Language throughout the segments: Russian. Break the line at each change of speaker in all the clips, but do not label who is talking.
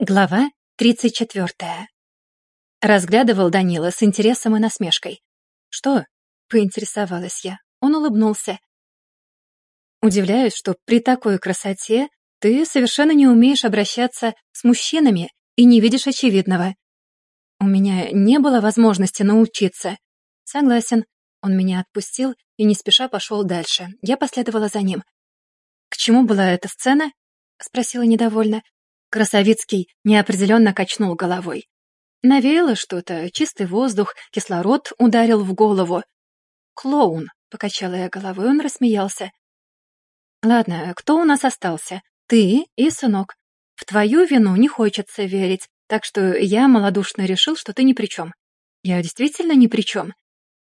Глава 34. Разглядывал Данила с интересом и насмешкой. «Что?» — поинтересовалась я. Он улыбнулся. «Удивляюсь, что при такой красоте ты совершенно не умеешь обращаться с мужчинами и не видишь очевидного. У меня не было возможности научиться. Согласен. Он меня отпустил и не спеша пошел дальше. Я последовала за ним. «К чему была эта сцена?» — спросила недовольно. Красовицкий неопределенно качнул головой. Навеяло что-то, чистый воздух, кислород ударил в голову. «Клоун», — покачала я головой, он рассмеялся. «Ладно, кто у нас остался? Ты и сынок. В твою вину не хочется верить, так что я малодушно решил, что ты ни при чем. Я действительно ни при чем.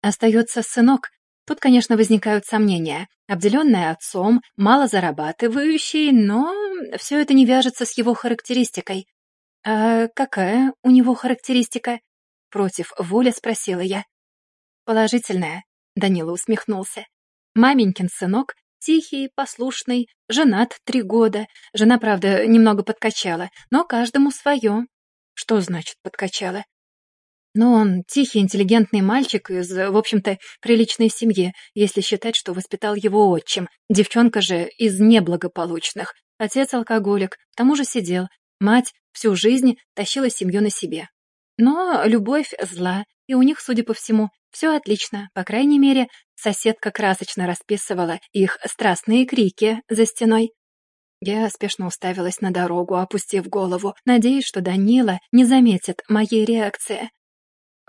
Остается сынок, Тут, конечно, возникают сомнения. Обделенный отцом, мало зарабатывающий, но все это не вяжется с его характеристикой. «А какая у него характеристика?» Против воли спросила я. «Положительная», — Данила усмехнулся. «Маменькин сынок, тихий, послушный, женат три года. Жена, правда, немного подкачала, но каждому свое». «Что значит подкачала?» Но он тихий, интеллигентный мальчик из, в общем-то, приличной семьи, если считать, что воспитал его отчим. Девчонка же из неблагополучных. Отец алкоголик, к тому же сидел. Мать всю жизнь тащила семью на себе. Но любовь зла, и у них, судя по всему, все отлично. По крайней мере, соседка красочно расписывала их страстные крики за стеной. Я спешно уставилась на дорогу, опустив голову, надеясь, что Данила не заметит моей реакции.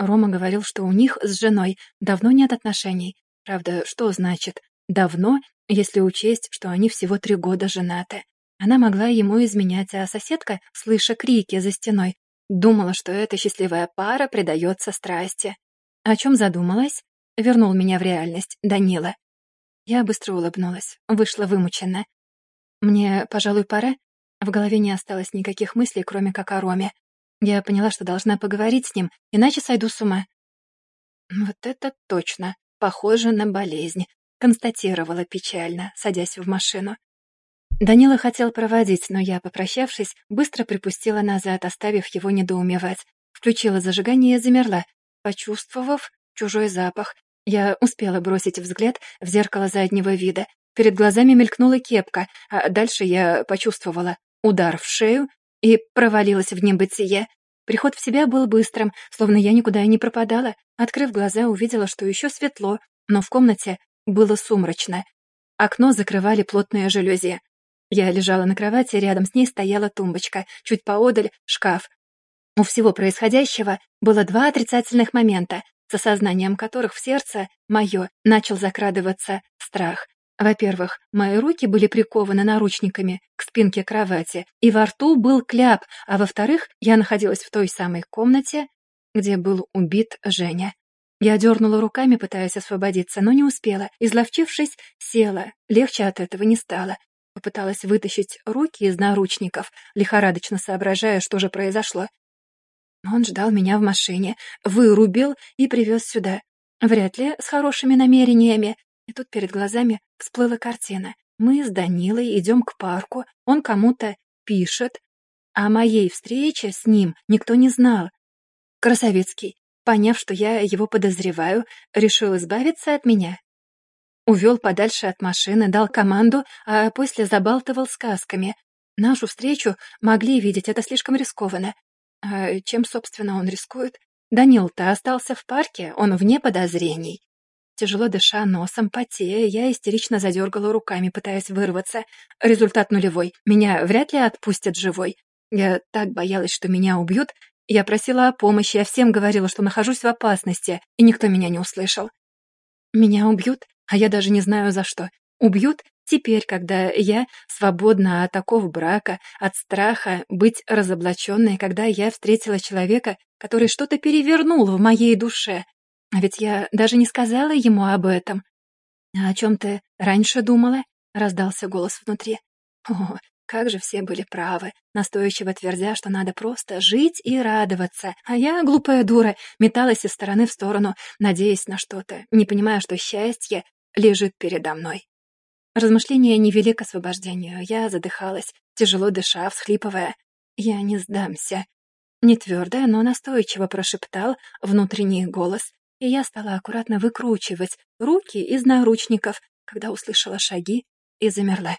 Рома говорил, что у них с женой давно нет отношений. Правда, что значит «давно», если учесть, что они всего три года женаты? Она могла ему изменять, а соседка, слыша крики за стеной, думала, что эта счастливая пара предается страсти. О чем задумалась? Вернул меня в реальность Данила. Я быстро улыбнулась, вышла вымученно. Мне, пожалуй, пора. В голове не осталось никаких мыслей, кроме как о Роме. Я поняла, что должна поговорить с ним, иначе сойду с ума. «Вот это точно, похоже на болезнь», — констатировала печально, садясь в машину. Данила хотел проводить, но я, попрощавшись, быстро припустила назад, оставив его недоумевать. Включила зажигание и замерла, почувствовав чужой запах. Я успела бросить взгляд в зеркало заднего вида. Перед глазами мелькнула кепка, а дальше я почувствовала удар в шею и провалилась в небытие. Приход в себя был быстрым, словно я никуда и не пропадала. Открыв глаза, увидела, что еще светло, но в комнате было сумрачно. Окно закрывали плотные жалюзи. Я лежала на кровати, рядом с ней стояла тумбочка, чуть поодаль — шкаф. У всего происходящего было два отрицательных момента, с осознанием которых в сердце мое начал закрадываться страх. Во-первых, мои руки были прикованы наручниками к спинке кровати, и во рту был кляп, а во-вторых, я находилась в той самой комнате, где был убит Женя. Я дернула руками, пытаясь освободиться, но не успела. Изловчившись, села. Легче от этого не стало. Попыталась вытащить руки из наручников, лихорадочно соображая, что же произошло. Он ждал меня в машине, вырубил и привез сюда. Вряд ли с хорошими намерениями, и тут перед глазами всплыла картина. Мы с Данилой идем к парку, он кому-то пишет, а о моей встрече с ним никто не знал. Красовицкий, поняв, что я его подозреваю, решил избавиться от меня. Увел подальше от машины, дал команду, а после забалтывал сказками. Нашу встречу могли видеть, это слишком рискованно. А чем, собственно, он рискует? Данил-то остался в парке, он вне подозрений. Тяжело дыша носом, потея, я истерично задергала руками, пытаясь вырваться. Результат нулевой. Меня вряд ли отпустят живой. Я так боялась, что меня убьют. Я просила о помощи, я всем говорила, что нахожусь в опасности, и никто меня не услышал. Меня убьют, а я даже не знаю за что. Убьют теперь, когда я свободна от оков брака, от страха быть разоблаченной, когда я встретила человека, который что-то перевернул в моей душе, а ведь я даже не сказала ему об этом. «А о чем ты раньше думала?» — раздался голос внутри. О, как же все были правы, настойчиво твердя, что надо просто жить и радоваться. А я, глупая дура, металась из стороны в сторону, надеясь на что-то, не понимая, что счастье лежит передо мной. Размышления не вели к освобождению. Я задыхалась, тяжело дыша, всхлипывая. «Я не сдамся». Не твердо, но настойчиво прошептал внутренний голос, и я стала аккуратно выкручивать руки из наручников, когда услышала шаги и замерла.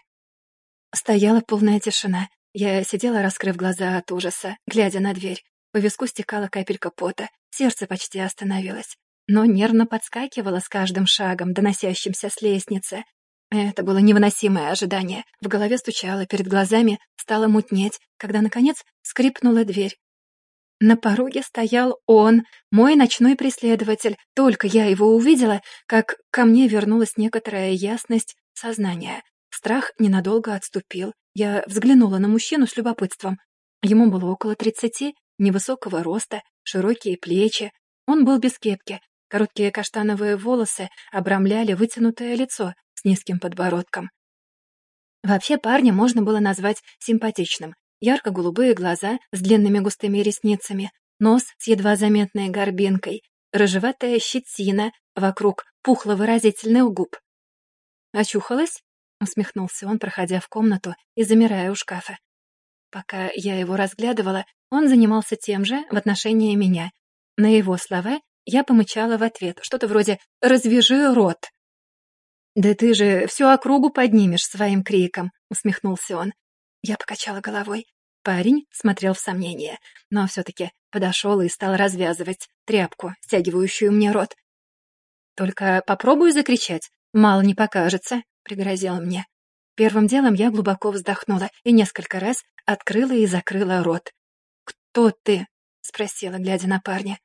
Стояла полная тишина. Я сидела, раскрыв глаза от ужаса, глядя на дверь. По виску стекала капелька пота, сердце почти остановилось, но нервно подскакивало с каждым шагом, доносящимся с лестницы. Это было невыносимое ожидание. В голове стучало, перед глазами стало мутнеть, когда, наконец, скрипнула дверь. На пороге стоял он, мой ночной преследователь. Только я его увидела, как ко мне вернулась некоторая ясность сознания. Страх ненадолго отступил. Я взглянула на мужчину с любопытством. Ему было около тридцати, невысокого роста, широкие плечи. Он был без кепки. Короткие каштановые волосы обрамляли вытянутое лицо с низким подбородком. Вообще парня можно было назвать симпатичным. Ярко-голубые глаза с длинными густыми ресницами, нос с едва заметной горбинкой, рыжеватая щетина вокруг пухло-выразительных губ. «Очухалась?» — усмехнулся он, проходя в комнату и замирая у шкафа. Пока я его разглядывала, он занимался тем же в отношении меня. На его слова я помычала в ответ, что-то вроде «развяжи рот». «Да ты же всю округу поднимешь своим криком», — усмехнулся он. Я покачала головой. Парень смотрел в сомнение, но все-таки подошел и стал развязывать тряпку, стягивающую мне рот. «Только попробую закричать, мало не покажется», — пригрозил мне. Первым делом я глубоко вздохнула и несколько раз открыла и закрыла рот. «Кто ты?» — спросила, глядя на парня.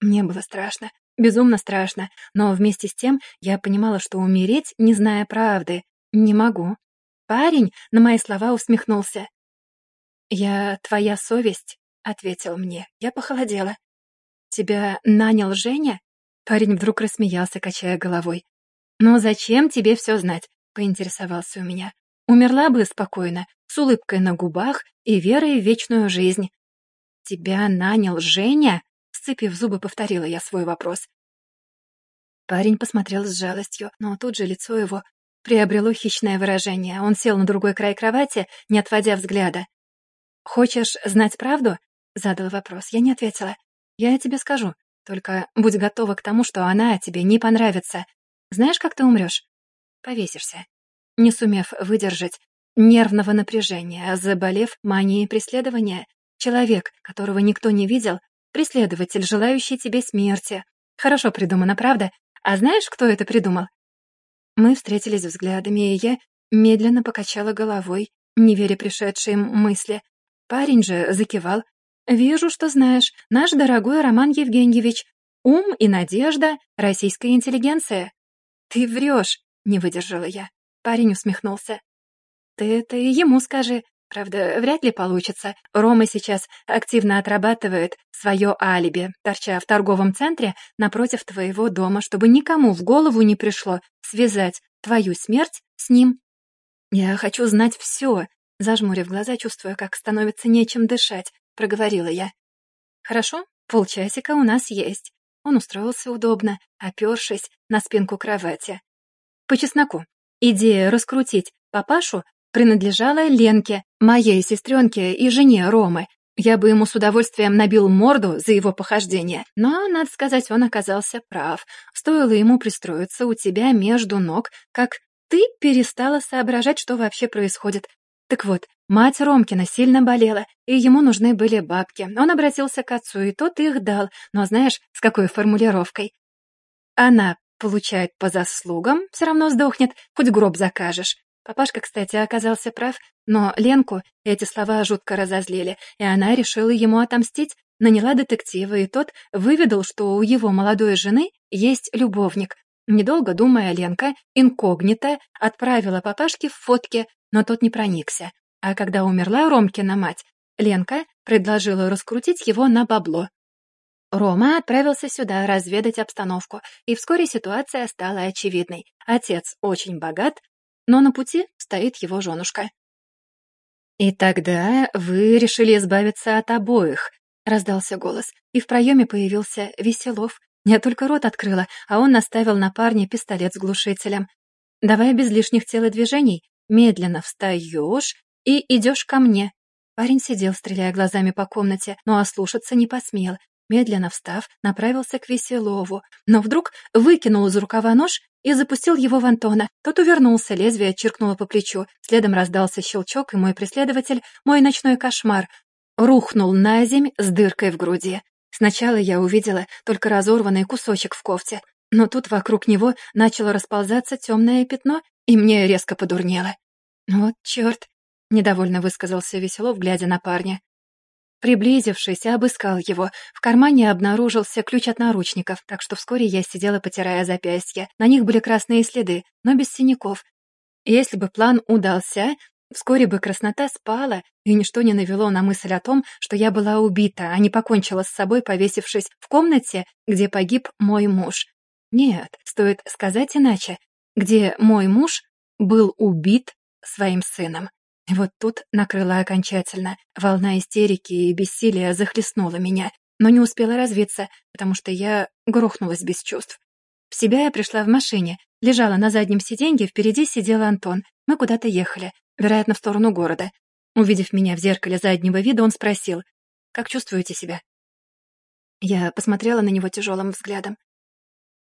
Мне было страшно, безумно страшно, но вместе с тем я понимала, что умереть, не зная правды, не могу. Парень на мои слова усмехнулся. «Я твоя совесть», — ответил мне. Я похолодела. «Тебя нанял Женя?» Парень вдруг рассмеялся, качая головой. «Ну зачем тебе все знать?» — поинтересовался у меня. «Умерла бы спокойно, с улыбкой на губах и верой в вечную жизнь». «Тебя нанял Женя?» — сцепив зубы, повторила я свой вопрос. Парень посмотрел с жалостью, но тут же лицо его приобрело хищное выражение. Он сел на другой край кровати, не отводя взгляда. «Хочешь знать правду?» — задал вопрос. Я не ответила. «Я тебе скажу. Только будь готова к тому, что она тебе не понравится. Знаешь, как ты умрешь? Повесишься. Не сумев выдержать нервного напряжения, заболев манией преследования, человек, которого никто не видел, преследователь, желающий тебе смерти. Хорошо придумано, правда? А знаешь, кто это придумал? Мы встретились взглядами, и я медленно покачала головой, не веря пришедшей мысли. Парень же закивал. «Вижу, что знаешь. Наш дорогой Роман Евгеньевич. Ум и надежда, российская интеллигенция». «Ты врешь», — не выдержала я. Парень усмехнулся. «Ты это и ему скажи. Правда, вряд ли получится. Рома сейчас активно отрабатывает свое алиби, торча в торговом центре напротив твоего дома, чтобы никому в голову не пришло связать твою смерть с ним. Я хочу знать все, зажмурив глаза, чувствуя, как становится нечем дышать, проговорила я. Хорошо, полчасика у нас есть. Он устроился удобно, опершись на спинку кровати. По чесноку. Идея раскрутить папашу принадлежала Ленке, моей сестренке и жене Ромы. Я бы ему с удовольствием набил морду за его похождение, но, надо сказать, он оказался прав. Стоило ему пристроиться у тебя между ног, как ты перестала соображать, что вообще происходит. Так вот, мать Ромкина сильно болела, и ему нужны были бабки. Он обратился к отцу, и тот их дал, но знаешь, с какой формулировкой? Она получает по заслугам, все равно сдохнет, хоть гроб закажешь. Папашка, кстати, оказался прав, но Ленку эти слова жутко разозлили, и она решила ему отомстить, наняла детектива, и тот выведал, что у его молодой жены есть любовник. Недолго думая, Ленка, инкогнито, отправила папашке в фотки, но тот не проникся. А когда умерла Ромкина мать, Ленка предложила раскрутить его на бабло. Рома отправился сюда разведать обстановку, и вскоре ситуация стала очевидной. Отец очень богат, но на пути стоит его женушка. «И тогда вы решили избавиться от обоих», — раздался голос, и в проеме появился Веселов. Я только рот открыла, а он наставил на парня пистолет с глушителем. «Давай без лишних телодвижений, медленно встаешь и идешь ко мне». Парень сидел, стреляя глазами по комнате, но ослушаться не посмел. Медленно встав, направился к Веселову, но вдруг выкинул из рукава нож и запустил его в Антона. Тот увернулся, лезвие чиркнуло по плечу. Следом раздался щелчок, и мой преследователь, мой ночной кошмар, рухнул на земь с дыркой в груди. Сначала я увидела только разорванный кусочек в кофте, но тут вокруг него начало расползаться темное пятно, и мне резко подурнело. «Вот черт!» — недовольно высказался Веселов, глядя на парня. Приблизившись, обыскал его. В кармане обнаружился ключ от наручников, так что вскоре я сидела, потирая запястья. На них были красные следы, но без синяков. Если бы план удался, вскоре бы краснота спала, и ничто не навело на мысль о том, что я была убита, а не покончила с собой, повесившись в комнате, где погиб мой муж. Нет, стоит сказать иначе, где мой муж был убит своим сыном. Вот тут накрыла окончательно. Волна истерики и бессилия захлестнула меня, но не успела развиться, потому что я грохнулась без чувств. В себя я пришла в машине, лежала на заднем сиденье, впереди сидел Антон. Мы куда-то ехали, вероятно, в сторону города. Увидев меня в зеркале заднего вида, он спросил, «Как чувствуете себя?» Я посмотрела на него тяжелым взглядом.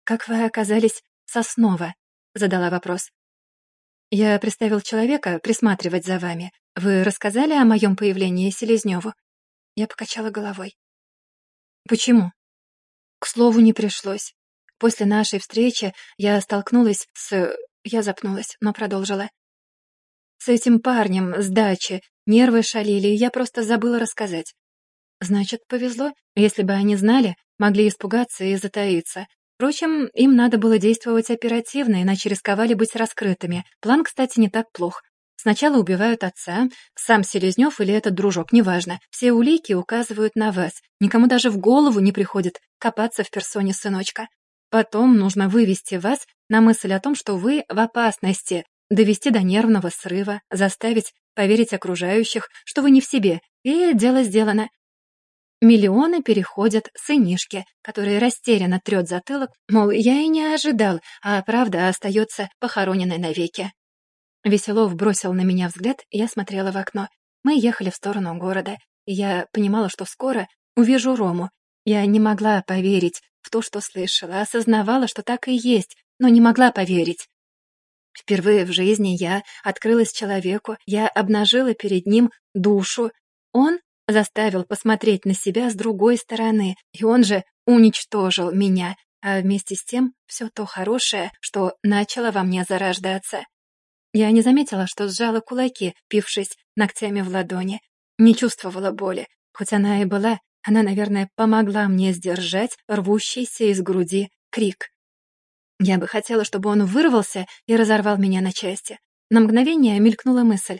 «Как вы оказались Соснова?» — задала вопрос. «Я представил человека присматривать за вами. Вы рассказали о моем появлении Селезневу?» Я покачала головой. «Почему?» «К слову, не пришлось. После нашей встречи я столкнулась с...» Я запнулась, но продолжила. «С этим парнем с дачи. Нервы шалили, и я просто забыла рассказать. Значит, повезло. Если бы они знали, могли испугаться и затаиться. Впрочем, им надо было действовать оперативно, иначе рисковали быть раскрытыми. План, кстати, не так плох. Сначала убивают отца, сам Селезнев или этот дружок, неважно. Все улики указывают на вас. Никому даже в голову не приходит копаться в персоне сыночка. Потом нужно вывести вас на мысль о том, что вы в опасности, довести до нервного срыва, заставить поверить окружающих, что вы не в себе, и дело сделано. Миллионы переходят сынишки, который растерянно трет затылок, мол, я и не ожидал, а правда остается похороненной навеки. Веселов бросил на меня взгляд, и я смотрела в окно. Мы ехали в сторону города, и я понимала, что скоро увижу Рому. Я не могла поверить в то, что слышала, осознавала, что так и есть, но не могла поверить. Впервые в жизни я открылась человеку, я обнажила перед ним душу. Он заставил посмотреть на себя с другой стороны, и он же уничтожил меня, а вместе с тем все то хорошее, что начало во мне зарождаться. Я не заметила, что сжала кулаки, пившись ногтями в ладони. Не чувствовала боли. Хоть она и была, она, наверное, помогла мне сдержать рвущийся из груди крик. Я бы хотела, чтобы он вырвался и разорвал меня на части. На мгновение мелькнула мысль.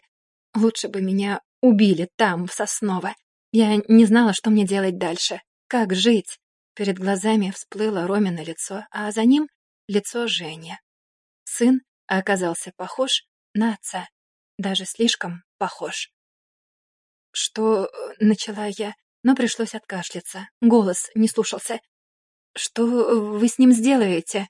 Лучше бы меня убили там, в Сосново. Я не знала, что мне делать дальше. Как жить? Перед глазами всплыло Ромино лицо, а за ним — лицо Жени. Сын оказался похож на отца. Даже слишком похож. «Что...» — начала я, но пришлось откашляться. Голос не слушался. «Что вы с ним сделаете?»